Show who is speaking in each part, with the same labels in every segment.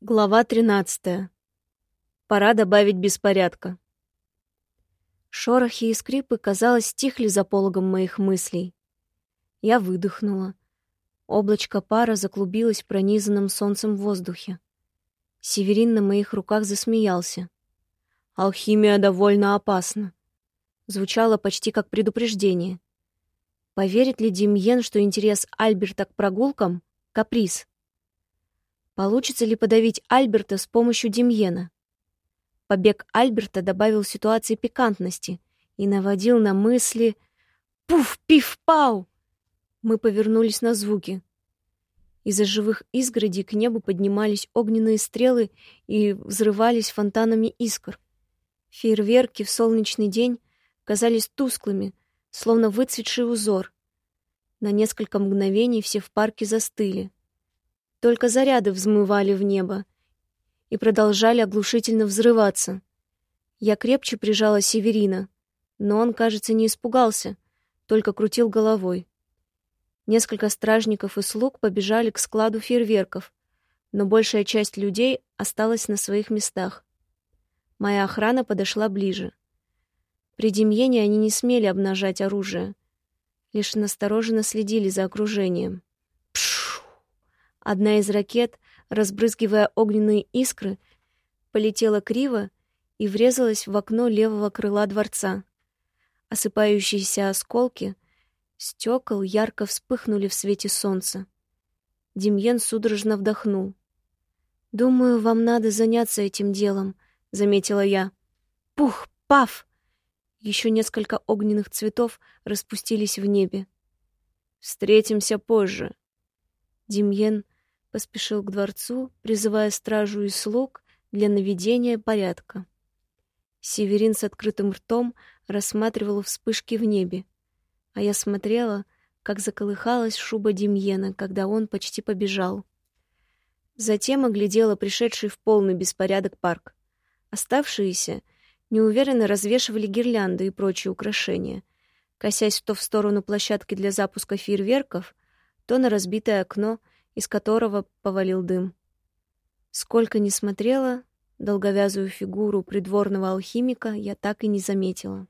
Speaker 1: Глава 13. Пора добавить беспорядка. Шорохи и скрипы, казалось, стихли за пологом моих мыслей. Я выдохнула. Облачко пара заклубилось в пронизанном солнцем воздухе. Северин на моих руках засмеялся. «Алхимия довольно опасна», — звучало почти как предупреждение. Поверит ли Демьен, что интерес Альберта к прогулкам — каприз? Получится ли подавить Альберта с помощью Демьена? Побег Альберта добавил ситуации пикантности и наводил на мысли «Пуф-пиф-пау!». Мы повернулись на звуки. Из-за живых изгородей к небу поднимались огненные стрелы и взрывались фонтанами искр. Фейерверки в солнечный день казались тусклыми, словно выцветший узор. На несколько мгновений все в парке застыли. Только заряды взмывали в небо и продолжали оглушительно взрываться. Я крепче прижала Северина, но он, кажется, не испугался, только крутил головой. Несколько стражников и слуг побежали к складу фейерверков, но большая часть людей осталась на своих местах. Моя охрана подошла ближе. При Демьене они не смели обнажать оружие, лишь настороженно следили за окружением. Одна из ракет, разбрызгивая огненные искры, полетела криво и врезалась в окно левого крыла дворца. Осыпающиеся осколки стекол ярко вспыхнули в свете солнца. Демьен судорожно вдохнул. «Думаю, вам надо заняться этим делом», — заметила я. «Пух! Паф!» Еще несколько огненных цветов распустились в небе.
Speaker 2: «Встретимся позже».
Speaker 1: Демьен поспешил к дворцу, призывая стражу и слуг для наведения порядка. Северин с открытым ртом рассматривал вспышки в небе, а я смотрела, как заколыхалась шуба Демьена, когда он почти побежал. Затем оглядела пришедший в полный беспорядок парк. Оставшиеся неуверенно развешивали гирлянды и прочие украшения, косясь то в сторону площадки для запуска фейерверков, то на разбитое окно — из которого повалил дым. Сколько ни смотрела, долговязую фигуру придворного алхимика я так и не заметила.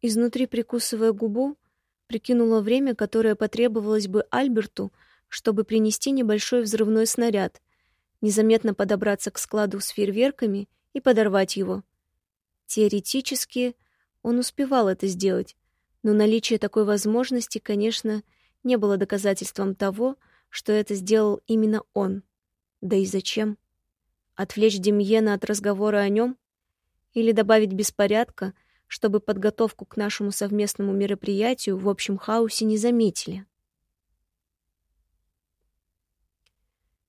Speaker 1: Изнутри прикусывая губу, прикинула время, которое потребовалось бы Альберту, чтобы принести небольшой взрывной снаряд, незаметно подобраться к складу с фейерверками и подорвать его. Теоретически он успевал это сделать, но наличие такой возможности, конечно, не было доказательством того, что это сделал именно он. Да и зачем? Отвлечь Демьена от разговора о нем? Или добавить беспорядка, чтобы подготовку к нашему совместному мероприятию в общем хаосе не заметили?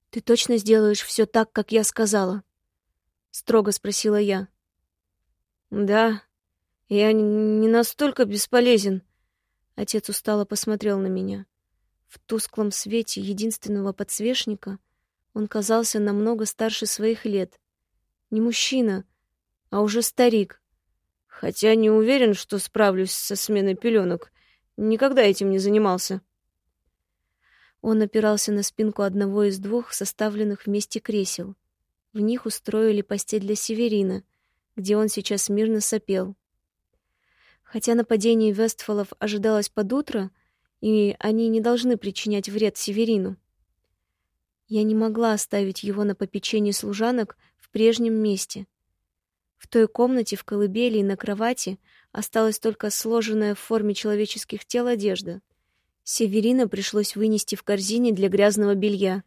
Speaker 1: «Ты точно сделаешь все так, как я сказала?» — строго спросила я.
Speaker 2: «Да, я не настолько бесполезен». Отец устало посмотрел на меня.
Speaker 1: В тусклом свете единственного подсвечника он казался намного старше своих лет. Не мужчина, а уже старик.
Speaker 2: Хотя не уверен, что справлюсь со сменой пеленок. Никогда этим не занимался.
Speaker 1: Он опирался на спинку одного из двух составленных вместе кресел. В них устроили постель для Северина, где он сейчас мирно сопел. Хотя нападение Вестфолов ожидалось под утро, и они не должны причинять вред Северину. Я не могла оставить его на попечении служанок в прежнем месте. В той комнате в колыбели и на кровати осталась только сложенная в форме человеческих тел одежда. Северина пришлось вынести в корзине для грязного белья.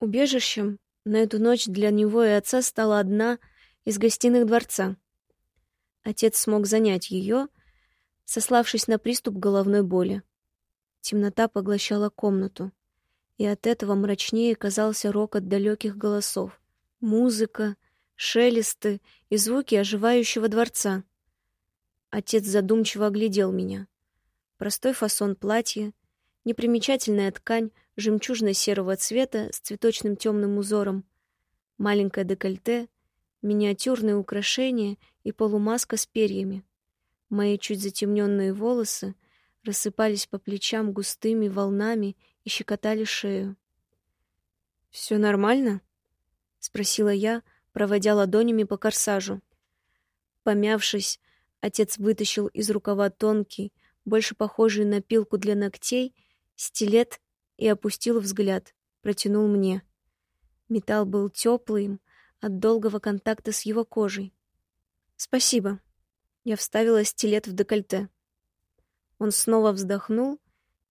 Speaker 1: Убежищем на эту ночь для него и отца стала одна из гостиных дворца. Отец смог занять ее, сославшись на приступ головной боли. Темнота поглощала комнату, и от этого мрачнее казался рокот далеких голосов, музыка, шелесты и звуки оживающего дворца. Отец задумчиво оглядел меня. Простой фасон платья, непримечательная ткань жемчужно-серого цвета с цветочным темным узором, маленькое декольте, миниатюрные украшения и полумаска с перьями. Мои чуть затемненные волосы рассыпались по плечам густыми волнами и щекотали шею.
Speaker 2: Все нормально?
Speaker 1: спросила я, проводя ладонями по корсажу. Помявшись, отец вытащил из рукава тонкий, больше похожий на пилку для ногтей, стилет и опустил взгляд, протянул мне. Металл был теплым от долгого контакта с его кожей. «Спасибо». Я вставила стилет в декольте. Он снова вздохнул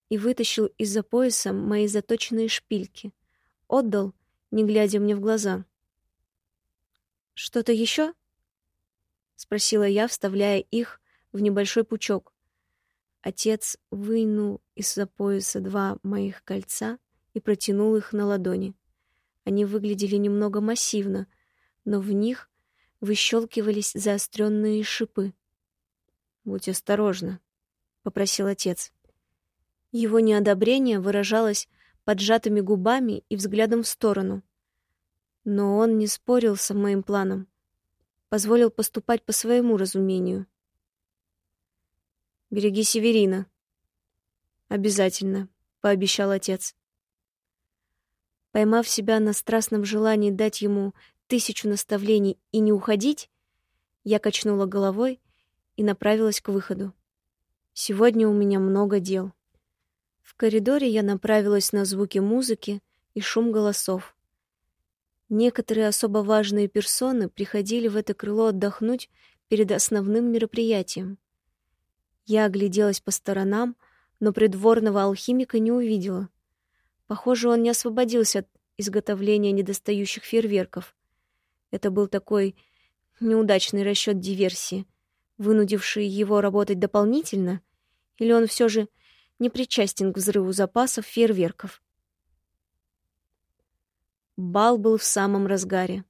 Speaker 1: и вытащил из-за пояса мои заточенные шпильки. Отдал, не глядя мне в глаза. «Что-то еще?» — спросила я, вставляя их в небольшой пучок. Отец вынул из-за пояса два моих кольца и протянул их на ладони. Они выглядели немного массивно, но в них выщелкивались заостренные шипы. «Будь осторожна», — попросил отец. Его неодобрение выражалось поджатыми губами и взглядом в сторону. Но он не спорил с моим планом, позволил поступать по своему разумению. «Береги Северина». «Обязательно», — пообещал отец. Поймав себя на страстном желании дать ему тысячу наставлений и не уходить, я качнула головой и направилась к выходу. Сегодня у меня много дел. В коридоре я направилась на звуки музыки и шум голосов. Некоторые особо важные персоны приходили в это крыло отдохнуть перед основным мероприятием. Я огляделась по сторонам, но придворного алхимика не увидела. Похоже, он не освободился от изготовления недостающих фейерверков. Это был такой неудачный расчет диверсии, вынудивший его работать дополнительно, или он все же не причастен к взрыву запасов фейерверков. Бал был в самом разгаре.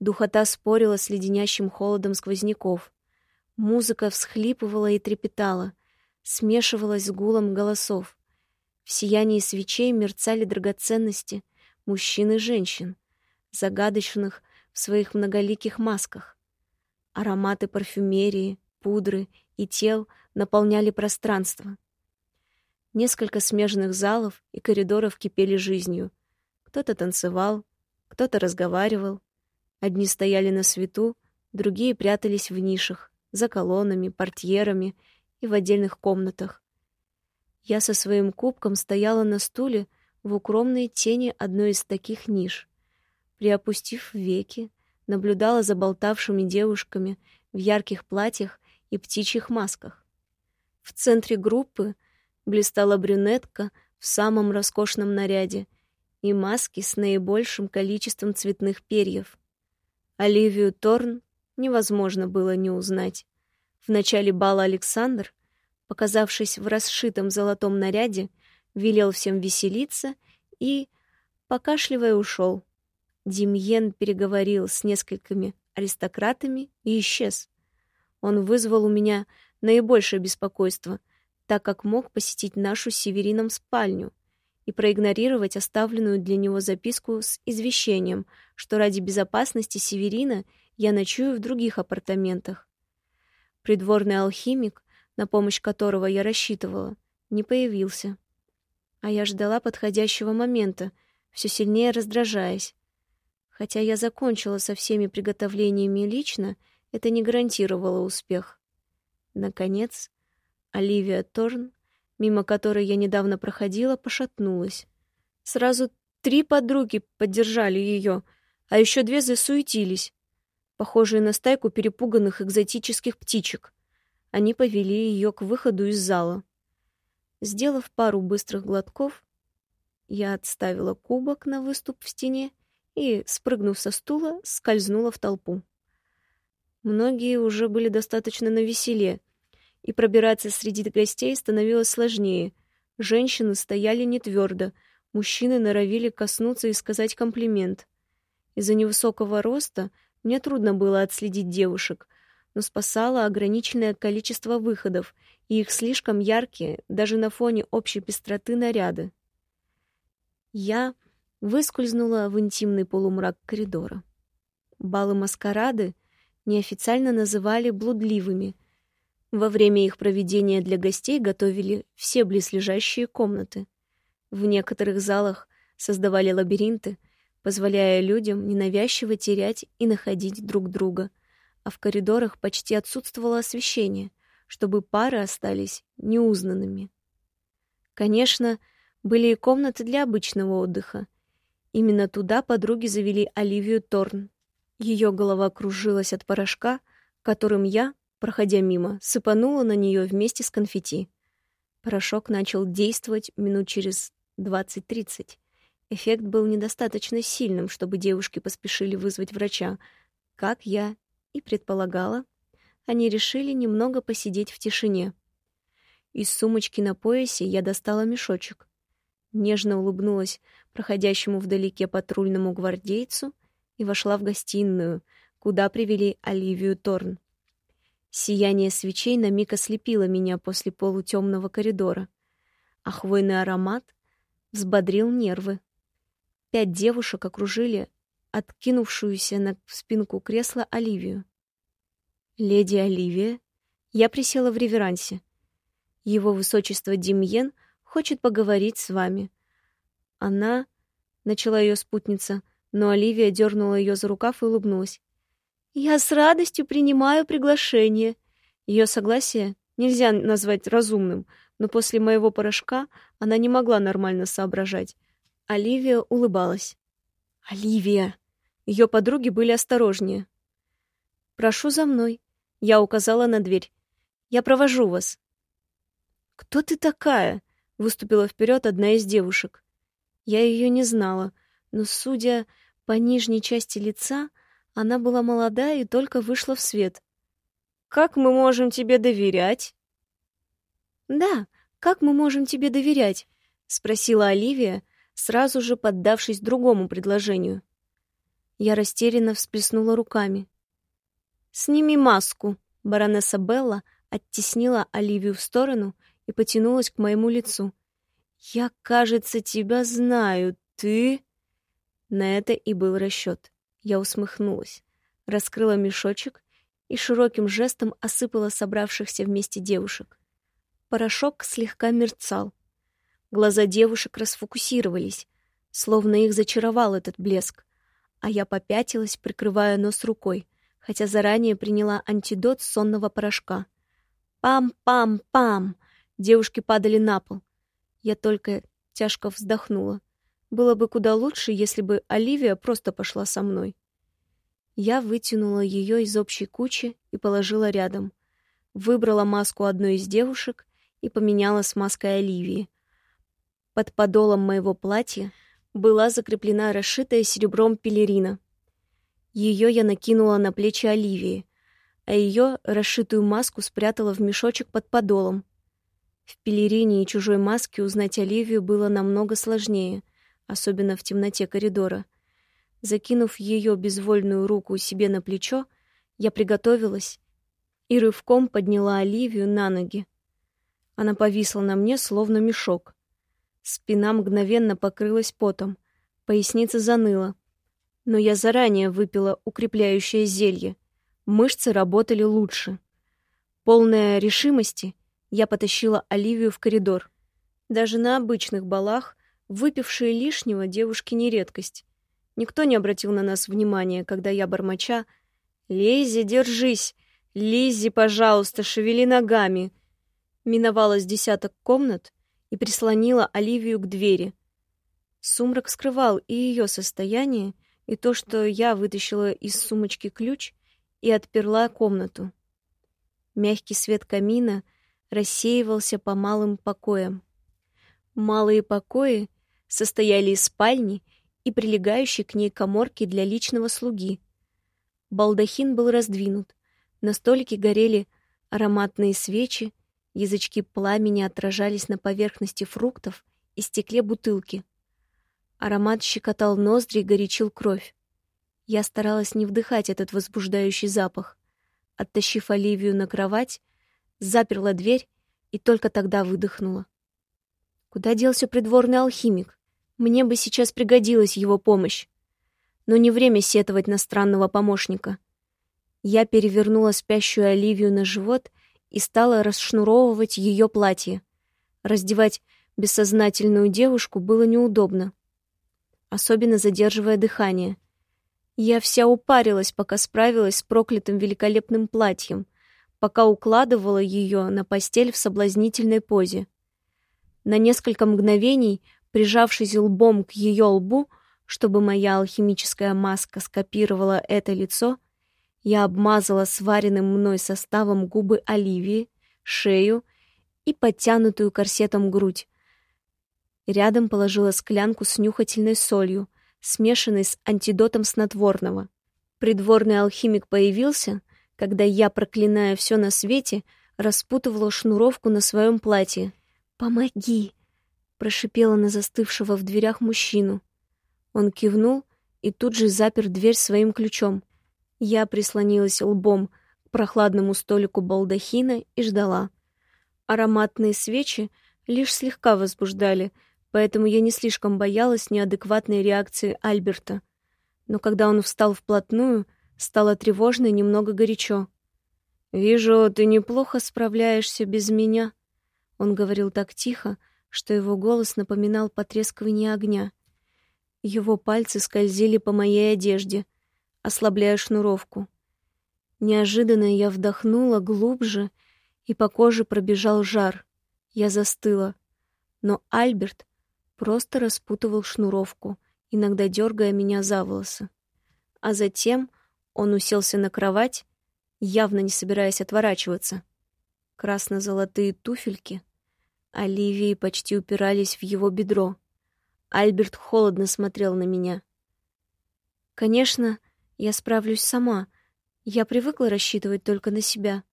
Speaker 1: Духота спорила с леденящим холодом сквозняков. Музыка всхлипывала и трепетала, смешивалась с гулом голосов. В сиянии свечей мерцали драгоценности мужчин и женщин, загадочных в своих многоликих масках. Ароматы парфюмерии, пудры и тел наполняли пространство. Несколько смежных залов и коридоров кипели жизнью. Кто-то танцевал, кто-то разговаривал. Одни стояли на свету, другие прятались в нишах, за колоннами, портьерами и в отдельных комнатах. Я со своим кубком стояла на стуле в укромной тени одной из таких ниш. Приопустив веки, наблюдала за болтавшими девушками в ярких платьях и птичьих масках. В центре группы блистала брюнетка в самом роскошном наряде и маски с наибольшим количеством цветных перьев. Оливию Торн невозможно было не узнать. В начале бала Александр, показавшись в расшитом золотом наряде, велел всем веселиться и, покашливая, ушел. Демьен переговорил с несколькими аристократами и исчез. Он вызвал у меня наибольшее беспокойство — так как мог посетить нашу Северином спальню и проигнорировать оставленную для него записку с извещением, что ради безопасности Северина я ночую в других апартаментах. Придворный алхимик, на помощь которого я рассчитывала, не появился. А я ждала подходящего момента, все сильнее раздражаясь. Хотя я закончила со всеми приготовлениями лично, это не гарантировало успех. Наконец, Оливия Торн, мимо которой я недавно проходила, пошатнулась. Сразу три подруги поддержали ее, а еще две засуетились, похожие на стайку перепуганных экзотических птичек. Они повели ее к выходу из зала. Сделав пару быстрых глотков, я отставила кубок на выступ в стене и, спрыгнув со стула, скользнула в толпу. Многие уже были достаточно навеселе — и пробираться среди гостей становилось сложнее. Женщины стояли не твердо, мужчины норовили коснуться и сказать комплимент. Из-за невысокого роста мне трудно было отследить девушек, но спасало ограниченное количество выходов и их слишком яркие, даже на фоне общей пестроты наряды. Я выскользнула в интимный полумрак коридора. Балы-маскарады неофициально называли блудливыми, во время их проведения для гостей готовили все близлежащие комнаты. В некоторых залах создавали лабиринты, позволяя людям ненавязчиво терять и находить друг друга, а в коридорах почти отсутствовало освещение, чтобы пары остались неузнанными. Конечно, были и комнаты для обычного отдыха. Именно туда подруги завели Оливию Торн. Ее голова кружилась от порошка, которым я, проходя мимо, сыпанула на нее вместе с конфетти. Порошок начал действовать минут через 20-30. Эффект был недостаточно сильным, чтобы девушки поспешили вызвать врача. Как я и предполагала, они решили немного посидеть в тишине. Из сумочки на поясе я достала мешочек. Нежно улыбнулась проходящему вдалеке патрульному гвардейцу и вошла в гостиную, куда привели Оливию Торн. Сияние свечей на миг ослепило меня после полутемного коридора, а хвойный аромат взбодрил нервы. Пять девушек окружили откинувшуюся на спинку кресла Оливию. «Леди Оливия?» Я присела в реверансе. «Его высочество Демьен хочет поговорить с вами». Она... Начала ее спутница, но Оливия дернула ее за рукав и улыбнулась. «Я с радостью принимаю приглашение». Ее согласие нельзя назвать разумным, но после моего порошка она не могла нормально соображать. Оливия улыбалась. «Оливия!» Ее подруги были осторожнее. «Прошу за мной», — я указала на дверь. «Я провожу вас». «Кто ты такая?» — выступила вперед одна из девушек. Я ее не знала, но, судя по нижней части лица, она была молода и только вышла в свет. «Как мы можем тебе доверять?» «Да, как мы можем тебе доверять?» — спросила Оливия, сразу же поддавшись другому предложению. Я растерянно всплеснула руками. «Сними маску!» — баронесса Белла оттеснила Оливию в сторону и потянулась к моему лицу. «Я, кажется, тебя знаю. Ты...» На это и был расчет. Я усмехнулась, раскрыла мешочек и широким жестом осыпала собравшихся вместе девушек. Порошок слегка мерцал. Глаза девушек расфокусировались, словно их зачаровал этот блеск, а я попятилась, прикрывая нос рукой, хотя заранее приняла антидот сонного порошка. Пам-пам-пам! Девушки падали на пол. Я только тяжко вздохнула. Было бы куда лучше, если бы Оливия просто пошла со мной. Я вытянула ее из общей кучи и положила рядом. Выбрала маску одной из девушек и поменяла с маской Оливии. Под подолом моего платья была закреплена расшитая серебром пелерина. Ее я накинула на плечи Оливии, а ее расшитую маску спрятала в мешочек под подолом. В пелерине и чужой маске узнать Оливию было намного сложнее, особенно в темноте коридора. Закинув ее безвольную руку себе на плечо, я приготовилась и рывком подняла Оливию на ноги. Она повисла на мне, словно мешок. Спина мгновенно покрылась потом, поясница заныла. Но я заранее выпила укрепляющее зелье. Мышцы работали лучше. Полная решимости, я потащила Оливию в коридор. Даже на обычных балах выпившие лишнего девушки не редкость. Никто не обратил на нас внимания, когда я бормоча «Лиззи, держись! Лиззи, пожалуйста, шевели ногами!» Миновала с десяток комнат, и прислонила Оливию к двери. Сумрак скрывал и ее состояние, и то, что я вытащила из сумочки ключ и отперла комнату. Мягкий свет камина рассеивался по малым покоям. Малые покои состояли из спальни и прилегающей к ней коморки для личного слуги. Балдахин был раздвинут, на столике горели ароматные свечи, Язычки пламени отражались на поверхности фруктов и стекле бутылки. Аромат щекотал ноздри и горячил кровь. Я старалась не вдыхать этот возбуждающий запах. Оттащив Оливию на кровать, заперла дверь и только тогда выдохнула. Куда делся придворный алхимик? Мне бы сейчас пригодилась его помощь. Но не время сетовать на странного помощника. Я перевернула спящую Оливию на живот и стала расшнуровывать ее платье. Раздевать бессознательную девушку было неудобно. особенно задерживая дыхание. Я вся упарилась, пока справилась с проклятым великолепным платьем, пока укладывала ее на постель в соблазнительной позе. На несколько мгновений, прижавшись лбом к ее лбу, чтобы моя алхимическая маска скопировала это лицо, я обмазала сваренным мной составом губы Оливии, шею и подтянутую корсетом грудь. Рядом положила склянку с нюхательной солью, смешанной с антидотом снотворного. Придворный алхимик появился — когда я, проклиная все на свете, распутывала шнуровку на своем платье. «Помоги!» — прошипела на застывшего в дверях мужчину. Он кивнул и тут же запер дверь своим ключом. Я прислонилась лбом к прохладному столику балдахина и ждала. Ароматные свечи лишь слегка возбуждали, поэтому я не слишком боялась неадекватной реакции Альберта. Но когда он встал вплотную — Стало тревожно и немного горячо. «Вижу, ты неплохо справляешься без меня», — он говорил так тихо, что его голос напоминал потрескивание огня. Его пальцы скользили по моей одежде, ослабляя шнуровку. Неожиданно я вдохнула глубже, и по коже пробежал жар. Я застыла. Но Альберт просто распутывал шнуровку, иногда дергая меня за волосы. А затем он уселся на кровать, явно не собираясь отворачиваться. Красно-золотые туфельки Оливии почти упирались в его бедро. Альберт холодно смотрел на меня. Конечно, я справлюсь сама. Я привыкла рассчитывать только на себя.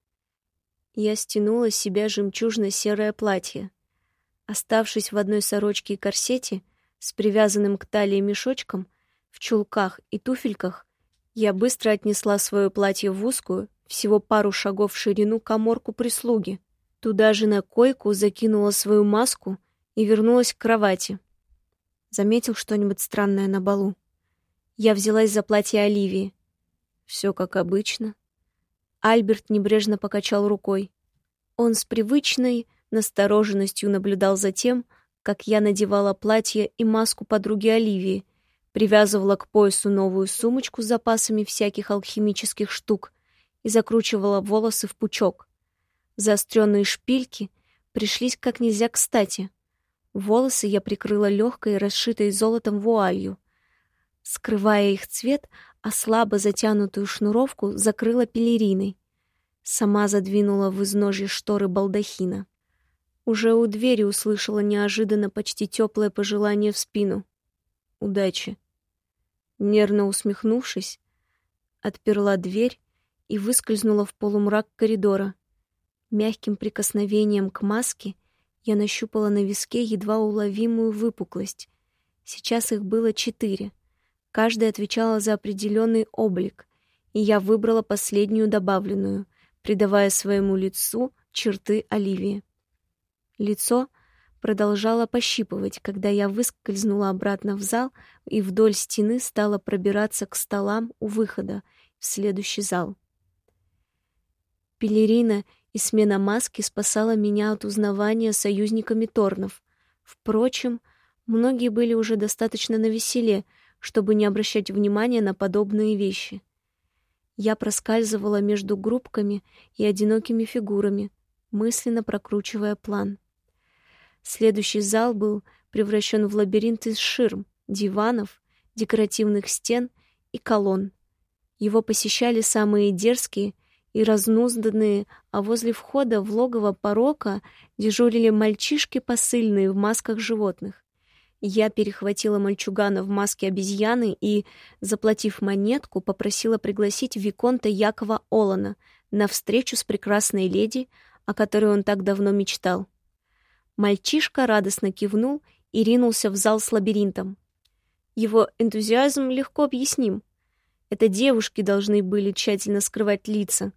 Speaker 1: Я стянула с себя жемчужно-серое платье. Оставшись в одной сорочке и корсете, с привязанным к талии мешочком, в чулках и туфельках, я быстро отнесла свое платье в узкую, всего пару шагов в ширину коморку прислуги. Туда же на койку закинула свою маску и вернулась к кровати. Заметил что-нибудь странное на балу. Я взялась за платье Оливии. Все как обычно. Альберт небрежно покачал рукой. Он с привычной настороженностью наблюдал за тем, как я надевала платье и маску подруги Оливии, привязывала к поясу новую сумочку с запасами всяких алхимических штук и закручивала волосы в пучок. Заостренные шпильки пришлись как нельзя кстати. Волосы я прикрыла легкой, расшитой золотом вуалью. Скрывая их цвет, а слабо затянутую шнуровку закрыла пелериной. Сама задвинула в изножье шторы балдахина. Уже у двери услышала неожиданно почти теплое пожелание в спину удачи. Нервно усмехнувшись, отперла дверь и выскользнула в полумрак коридора. Мягким прикосновением к маске я нащупала на виске едва уловимую выпуклость. Сейчас их было четыре. Каждая отвечала за определенный облик, и я выбрала последнюю добавленную, придавая своему лицу черты Оливии. Лицо — продолжала пощипывать, когда я выскользнула обратно в зал и вдоль стены стала пробираться к столам у выхода в следующий зал. Пелерина и смена маски спасала меня от узнавания союзниками Торнов. Впрочем, многие были уже достаточно навеселе, чтобы не обращать внимания на подобные вещи. Я проскальзывала между группками и одинокими фигурами, мысленно прокручивая план. Следующий зал был превращен в лабиринт из ширм, диванов, декоративных стен и колонн. Его посещали самые дерзкие и разнузданные, а возле входа в логово порока дежурили мальчишки посыльные в масках животных. Я перехватила мальчугана в маске обезьяны и, заплатив монетку, попросила пригласить Виконта Якова Олана на встречу с прекрасной леди, о которой он так давно мечтал. Мальчишка радостно кивнул и ринулся в зал с лабиринтом. Его энтузиазм легко объясним. Это девушки должны были тщательно скрывать лица,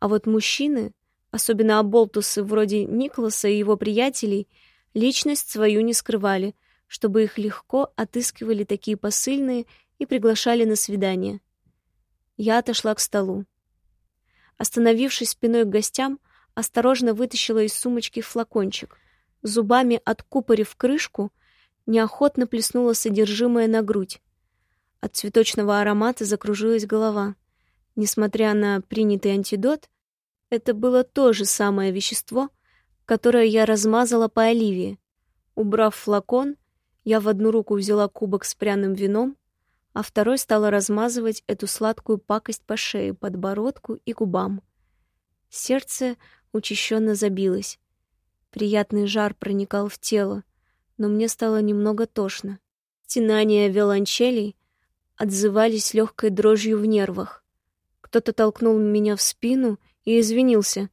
Speaker 1: а вот мужчины, особенно оболтусы вроде Николаса и его приятелей, личность свою не скрывали, чтобы их легко отыскивали такие посыльные и приглашали на свидание. Я отошла к столу. Остановившись спиной к гостям, осторожно вытащила из сумочки флакончик. Зубами откупорив крышку, неохотно плеснула содержимое на грудь. От цветочного аромата закружилась голова. Несмотря на принятый антидот, это было то же самое вещество, которое я размазала по Оливии. Убрав флакон, я в одну руку взяла кубок с пряным вином, а второй стала размазывать эту сладкую пакость по шее, подбородку и губам. Сердце учащенно забилось. Приятный жар проникал в тело, но мне стало немного тошно. Стенания виолончелей отзывались легкой дрожью в нервах. Кто-то толкнул меня в спину и извинился,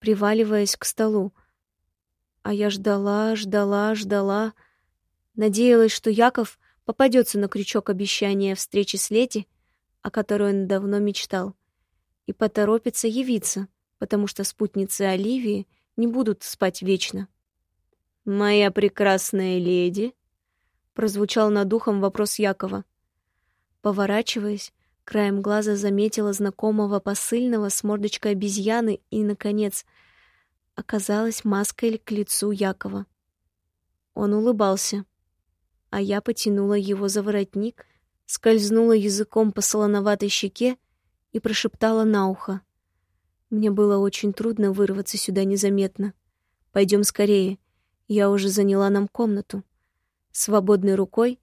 Speaker 1: приваливаясь к столу. А я ждала, ждала, ждала, надеялась, что Яков попадется на крючок обещания встречи с Лети, о которой он давно мечтал, и поторопится явиться, потому что спутницы Оливии не будут спать вечно. «Моя прекрасная леди», — прозвучал над ухом вопрос Якова. Поворачиваясь, краем глаза заметила знакомого посыльного с мордочкой обезьяны и, наконец, оказалась маской к лицу Якова. Он улыбался, а я потянула его за воротник, скользнула языком по солоноватой щеке и прошептала на ухо. Мне было очень трудно вырваться сюда незаметно. Пойдем скорее, я уже заняла нам комнату. Свободной рукой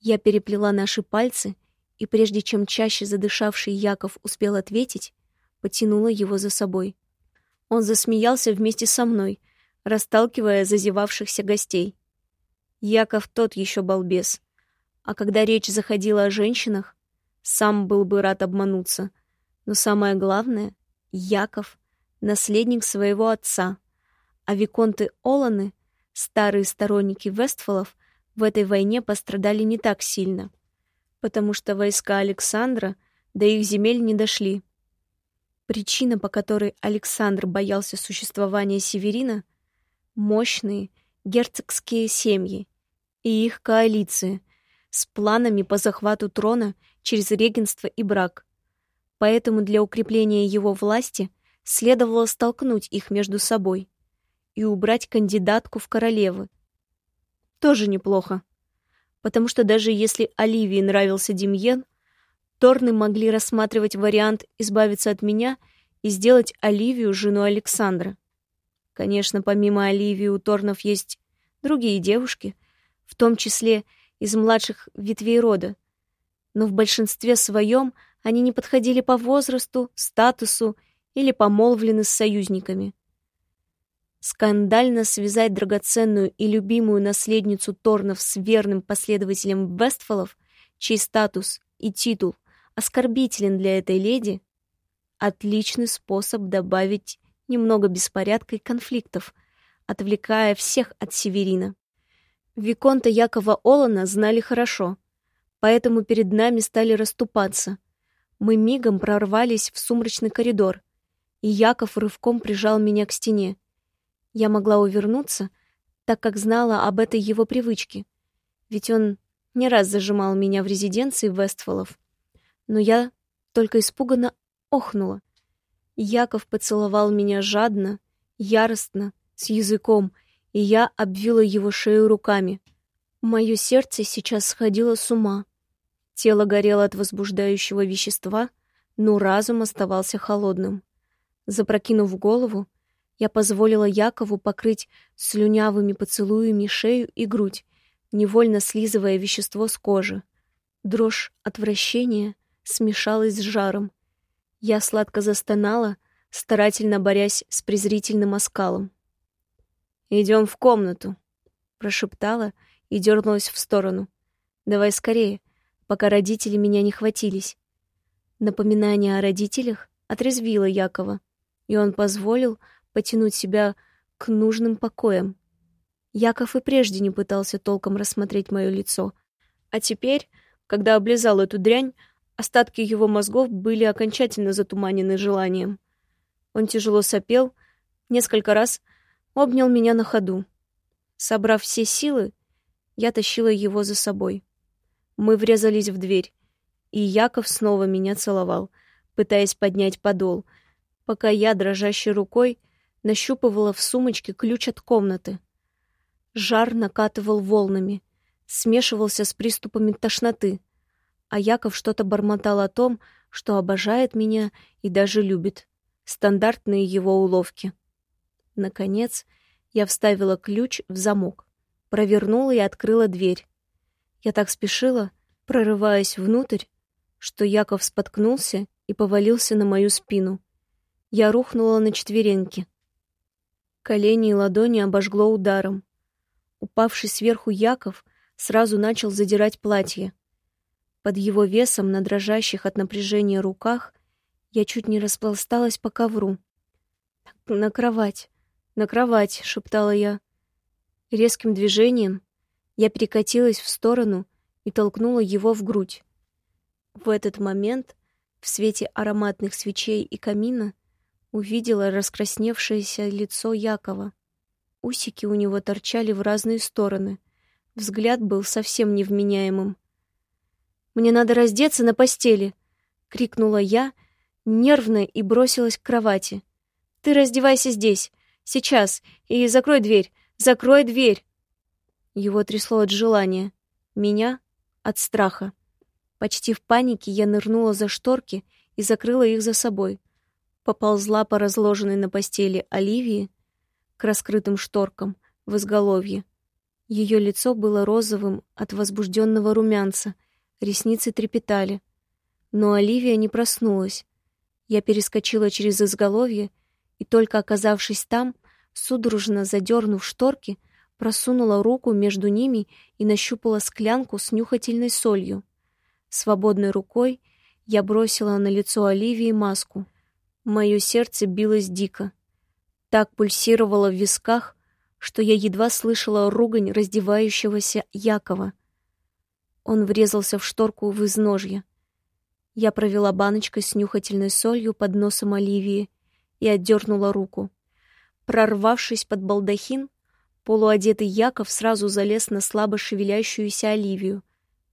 Speaker 1: я переплела наши пальцы — и прежде чем чаще задышавший Яков успел ответить, потянула его за собой. Он засмеялся вместе со мной, расталкивая зазевавшихся гостей. Яков тот еще балбес. А когда речь заходила о женщинах, сам был бы рад обмануться. Но самое главное, Яков — наследник своего отца, а виконты Оланы, старые сторонники Вестфолов, в этой войне пострадали не так сильно — потому что войска Александра до их земель не дошли. Причина, по которой Александр боялся существования Северина — мощные герцогские семьи и их коалиции с планами по захвату трона через регенство и брак. Поэтому для укрепления его власти следовало столкнуть их между собой и убрать кандидатку в королевы. Тоже неплохо потому что даже если Оливии нравился Демьен, Торны могли рассматривать вариант избавиться от меня и сделать Оливию жену Александра. Конечно, помимо Оливии у Торнов есть другие девушки, в том числе из младших ветвей рода, но в большинстве своем они не подходили по возрасту, статусу или помолвлены с союзниками. Скандально связать драгоценную и любимую наследницу Торнов с верным последователем Вестфолов, чей статус и титул оскорбителен для этой леди, отличный способ добавить немного беспорядка и конфликтов, отвлекая всех от Северина. Виконта Якова Олана знали хорошо, поэтому перед нами стали расступаться. Мы мигом прорвались в сумрачный коридор, и Яков рывком прижал меня к стене. Я могла увернуться, так как знала об этой его привычке, ведь он не раз зажимал меня в резиденции Вестфолов. Но я только испуганно охнула. Яков поцеловал меня жадно, яростно, с языком, и я обвила его шею руками. Мое сердце сейчас сходило с ума. Тело горело от возбуждающего вещества, но разум оставался холодным. Запрокинув голову, я позволила Якову покрыть слюнявыми поцелуями шею и грудь, невольно слизывая вещество с кожи. Дрожь отвращения смешалась с жаром. Я сладко застонала, старательно борясь с презрительным оскалом. «Идем в комнату», — прошептала и дернулась в сторону. «Давай скорее, пока родители меня не хватились». Напоминание о родителях отрезвило Якова, и он позволил потянуть себя к нужным покоям. Яков и прежде не пытался толком рассмотреть мое лицо, а теперь, когда облизал эту дрянь, остатки его мозгов были окончательно затуманены желанием. Он тяжело сопел, несколько раз обнял меня на ходу. Собрав все силы, я тащила его за собой. Мы врезались в дверь, и Яков снова меня целовал, пытаясь поднять подол, пока я, дрожащей рукой, нащупывала в сумочке ключ от комнаты. Жар накатывал волнами, смешивался с приступами тошноты, а Яков что-то бормотал о том, что обожает меня и даже любит. Стандартные его уловки. Наконец, я вставила ключ в замок, провернула и открыла дверь. Я так спешила, прорываясь внутрь, что Яков споткнулся и повалился на мою спину. Я рухнула на четвереньки. Колени и ладони обожгло ударом. Упавший сверху Яков сразу начал задирать платье. Под его весом на дрожащих от напряжения руках я чуть не распласталась по ковру. «На кровать, на кровать», — шептала я. Резким движением я перекатилась в сторону и толкнула его в грудь. В этот момент в свете ароматных свечей и камина увидела раскрасневшееся лицо Якова. Усики у него торчали в разные стороны. Взгляд был совсем невменяемым. «Мне надо раздеться на постели!» — крикнула я, нервно и бросилась к кровати. «Ты раздевайся здесь, сейчас, и закрой дверь, закрой дверь!» Его трясло от желания, меня — от страха. Почти в панике я нырнула за шторки и закрыла их за собой. Поползла по разложенной на постели Оливии к раскрытым шторкам в изголовье. Ее лицо было розовым от возбужденного румянца, ресницы трепетали. Но Оливия не проснулась. Я перескочила через изголовье и, только оказавшись там, судорожно задернув шторки, просунула руку между ними и нащупала склянку с нюхательной солью. Свободной рукой я бросила на лицо Оливии маску. Мое сердце билось дико. Так пульсировало в висках, что я едва слышала ругань раздевающегося Якова. Он врезался в шторку в изножье. Я провела баночкой с нюхательной солью под носом Оливии и отдернула руку. Прорвавшись под балдахин, полуодетый Яков сразу залез на слабо шевелящуюся Оливию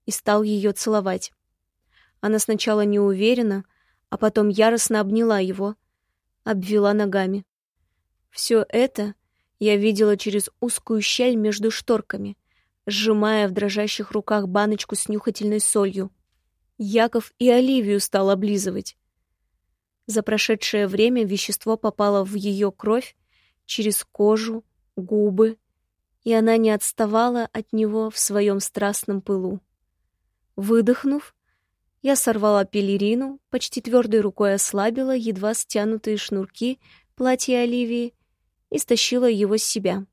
Speaker 1: и стал ее целовать. Она сначала неуверенно, а потом яростно обняла его, обвела ногами. Все это я видела через узкую щель между шторками, сжимая в дрожащих руках баночку с нюхательной солью. Яков и Оливию стал облизывать. За прошедшее время вещество попало в ее кровь через кожу, губы, и она не отставала от него в своем страстном пылу. Выдохнув, я сорвала пелерину, почти твердой рукой ослабила едва стянутые шнурки платья Оливии и стащила его с себя.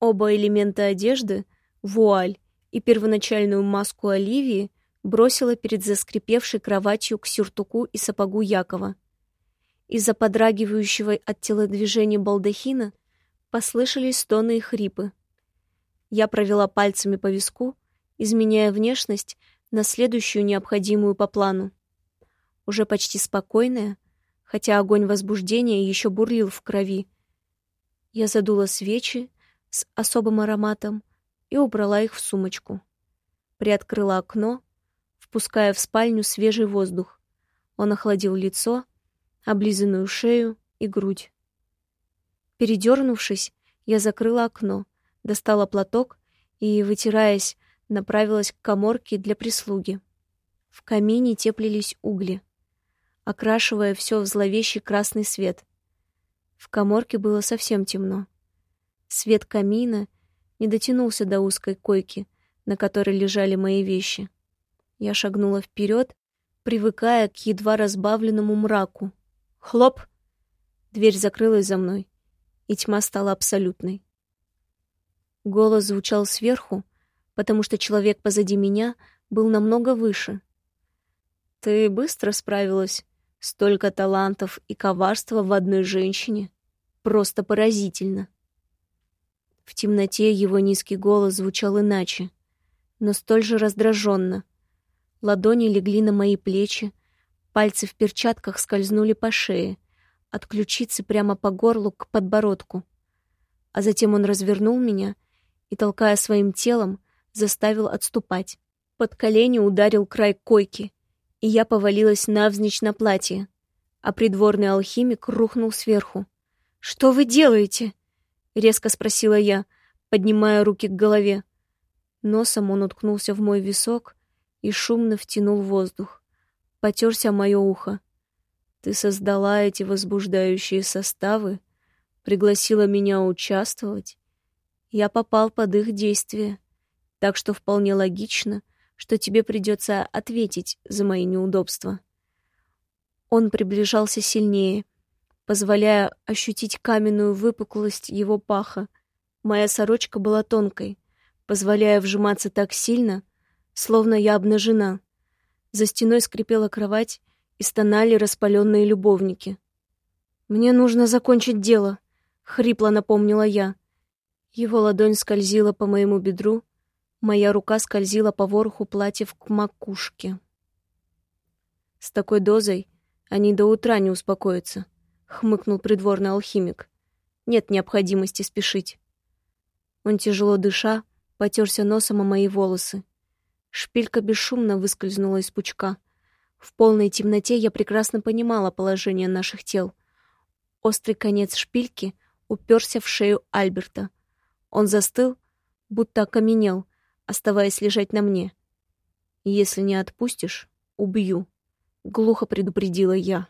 Speaker 1: Оба элемента одежды, вуаль и первоначальную маску Оливии, бросила перед заскрипевшей кроватью к сюртуку и сапогу Якова. Из-за подрагивающего от телодвижения балдахина послышались стоны и хрипы. Я провела пальцами по виску, изменяя внешность на следующую необходимую по плану. Уже почти спокойная, хотя огонь возбуждения еще бурлил в крови. Я задула свечи с особым ароматом и убрала их в сумочку. Приоткрыла окно, впуская в спальню свежий воздух. Он охладил лицо, облизанную шею и грудь. Передернувшись, я закрыла окно, достала платок и, вытираясь направилась к коморке для прислуги. В камине теплились угли, окрашивая все в зловещий красный свет. В коморке было совсем темно. Свет камина не дотянулся до узкой койки, на которой лежали мои вещи. Я шагнула вперед, привыкая к едва разбавленному мраку. Хлоп! Дверь закрылась за мной, и тьма стала абсолютной. Голос звучал сверху, потому что человек позади меня был намного выше. Ты быстро справилась. Столько талантов и коварства в одной женщине. Просто поразительно. В темноте его низкий голос звучал иначе, но столь же раздраженно. Ладони легли на мои плечи, пальцы в перчатках скользнули по шее, от ключицы прямо по горлу к подбородку. А затем он развернул меня и, толкая своим телом, заставил отступать. Под колени ударил край койки, и я повалилась навзничь на платье, а придворный алхимик рухнул сверху. «Что вы делаете?» — резко спросила я, поднимая руки к голове. Носом он уткнулся в мой висок и шумно втянул воздух. Потерся мое ухо. Ты создала эти возбуждающие составы, пригласила меня участвовать. Я попал под их действие, так что вполне логично, что тебе придется ответить за мои неудобства. Он приближался сильнее, позволяя ощутить каменную выпуклость его паха. Моя сорочка была тонкой, позволяя вжиматься так сильно, словно я обнажена. За стеной скрипела кровать, и стонали распаленные любовники. «Мне нужно закончить дело», — хрипло напомнила я. Его ладонь скользила по моему бедру, моя рука скользила по вороху платьев к макушке. С такой дозой они до утра не успокоятся, хмыкнул придворный алхимик. Нет необходимости спешить. Он тяжело дыша, потерся носом о мои волосы. Шпилька бесшумно выскользнула из пучка. В полной темноте я прекрасно понимала положение наших тел. Острый конец шпильки уперся в шею Альберта. Он застыл, будто окаменел, оставаясь лежать на мне. «Если не отпустишь, убью», — глухо предупредила я.